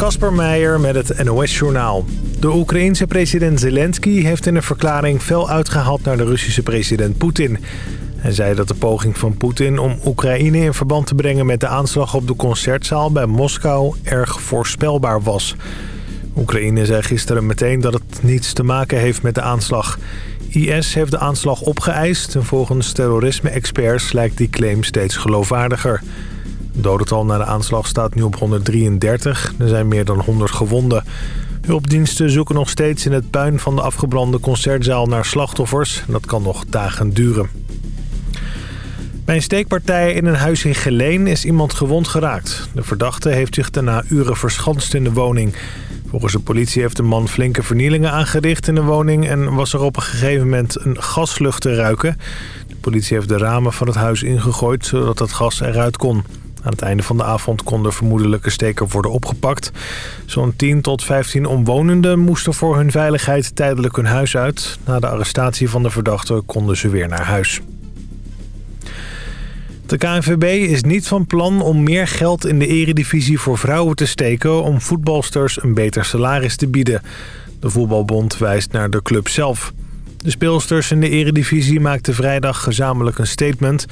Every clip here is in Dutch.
Kasper Meijer met het NOS-journaal. De Oekraïense president Zelensky heeft in een verklaring fel uitgehaald naar de Russische president Poetin. Hij zei dat de poging van Poetin om Oekraïne in verband te brengen met de aanslag op de concertzaal bij Moskou erg voorspelbaar was. Oekraïne zei gisteren meteen dat het niets te maken heeft met de aanslag. IS heeft de aanslag opgeëist en volgens terrorisme-experts lijkt die claim steeds geloofwaardiger. Dodental na de aanslag staat nu op 133. Er zijn meer dan 100 gewonden. Hulpdiensten zoeken nog steeds in het puin van de afgebrande concertzaal naar slachtoffers. Dat kan nog dagen duren. Bij een steekpartij in een huis in Geleen is iemand gewond geraakt. De verdachte heeft zich daarna uren verschanst in de woning. Volgens de politie heeft de man flinke vernielingen aangericht in de woning... en was er op een gegeven moment een gaslucht te ruiken. De politie heeft de ramen van het huis ingegooid, zodat het gas eruit kon. Aan het einde van de avond kon de vermoedelijke steker worden opgepakt. Zo'n 10 tot 15 omwonenden moesten voor hun veiligheid tijdelijk hun huis uit. Na de arrestatie van de verdachte konden ze weer naar huis. De KNVB is niet van plan om meer geld in de eredivisie voor vrouwen te steken... om voetbalsters een beter salaris te bieden. De voetbalbond wijst naar de club zelf. De speelsters in de eredivisie maakten vrijdag gezamenlijk een statement.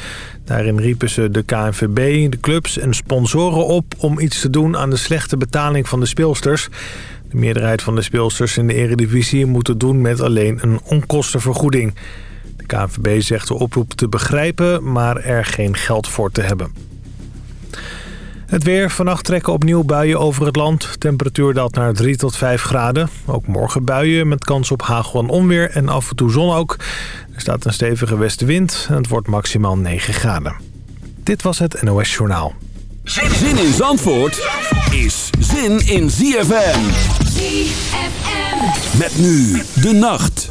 Daarin riepen ze de KNVB, de clubs en sponsoren op... om iets te doen aan de slechte betaling van de speelsters. De meerderheid van de speelsters in de eredivisie moet het doen met alleen een onkostenvergoeding... KNVB zegt de oproep te begrijpen, maar er geen geld voor te hebben. Het weer. Vannacht trekken opnieuw buien over het land. Temperatuur daalt naar 3 tot 5 graden. Ook morgen buien met kans op hagel en onweer en af en toe zon ook. Er staat een stevige westenwind en het wordt maximaal 9 graden. Dit was het NOS Journaal. Zin in Zandvoort is zin in ZFM. ZFM. Met nu de nacht.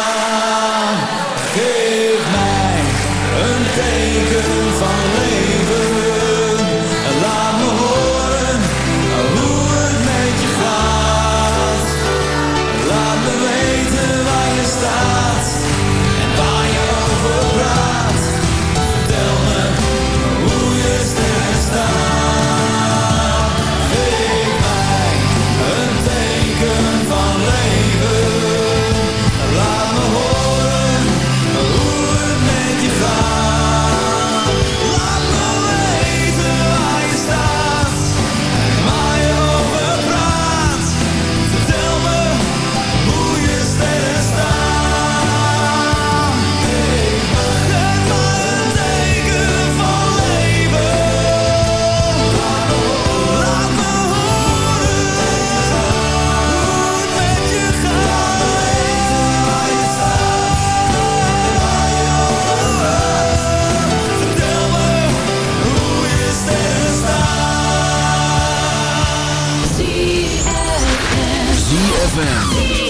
ZFM.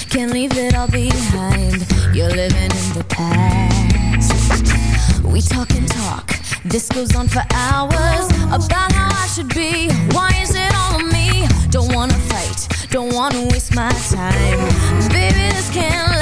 You can leave it all behind. You're living in the past. We talk and talk. This goes on for hours about how I should be. Why is it all on me? Don't wanna fight. Don't wanna waste my time. Baby, this can't last.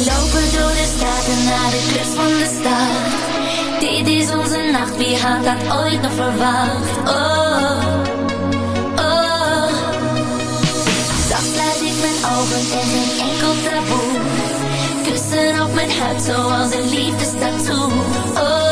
We lopen door de straten naar de clubs van de stad. Dit is onze nacht, wie had dat ooit nog verwacht? Oh, oh. Zacht sluit ik mijn ogen en mijn enkel taboe. Kussen op mijn huid zoals een liefdestatoe. Oh.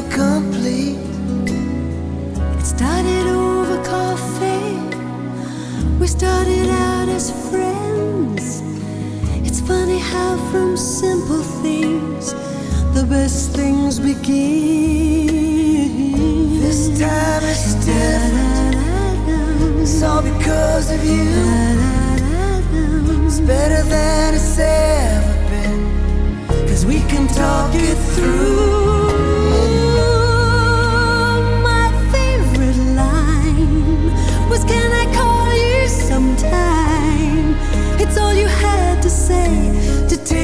feel complete. It started over coffee. We started out as friends. It's funny how from simple things the best things begin. This time it's different. It's all because of you. It's better than it's ever been. Cause we can talk it through.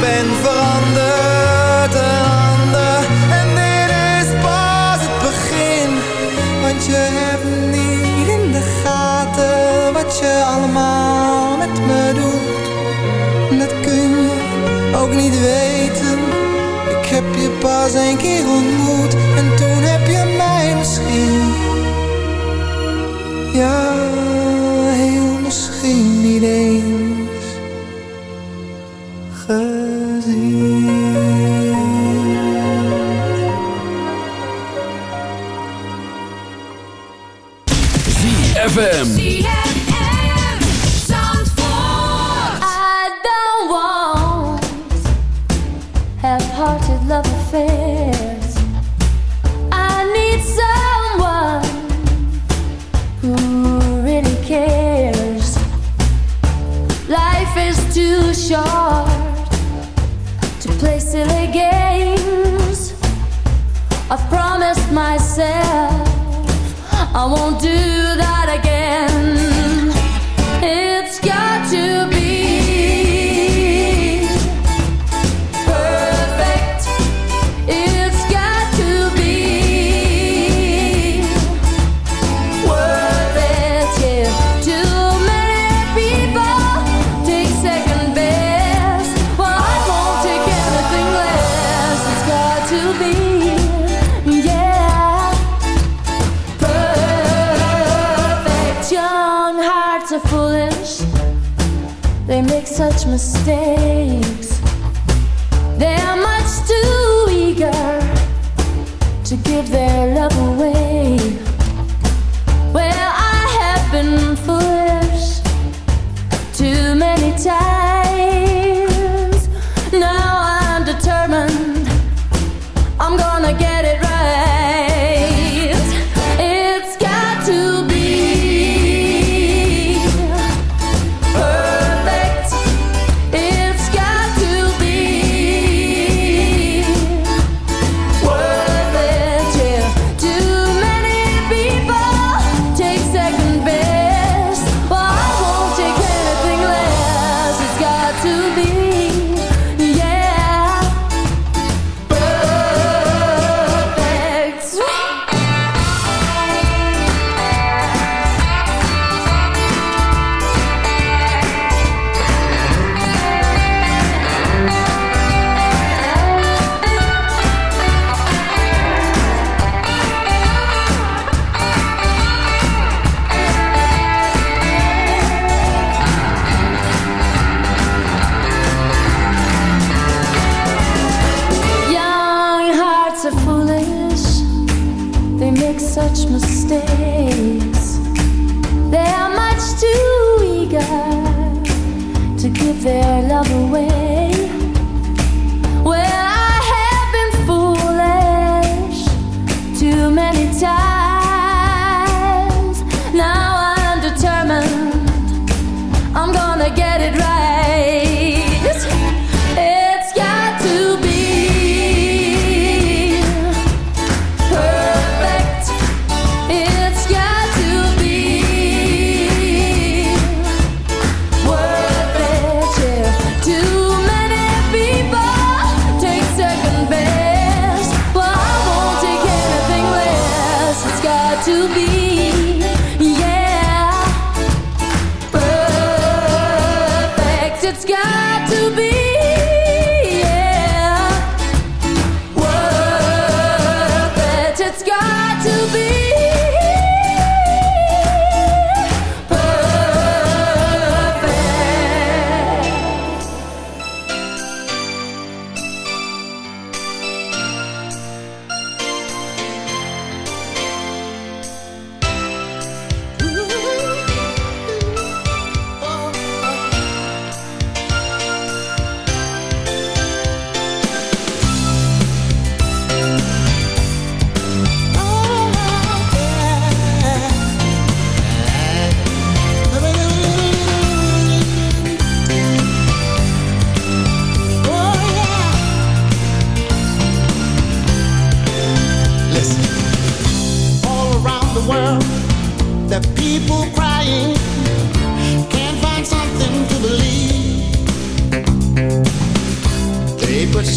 Ben veranderd, en dit is pas het begin. Want je hebt niet in de gaten wat je allemaal met me doet. Dat kun je ook niet weten. Ik heb je pas een keer ontmoet en toen heb je mij misschien. Ja, silly games. I've promised myself I won't do that again.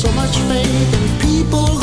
So much faith in people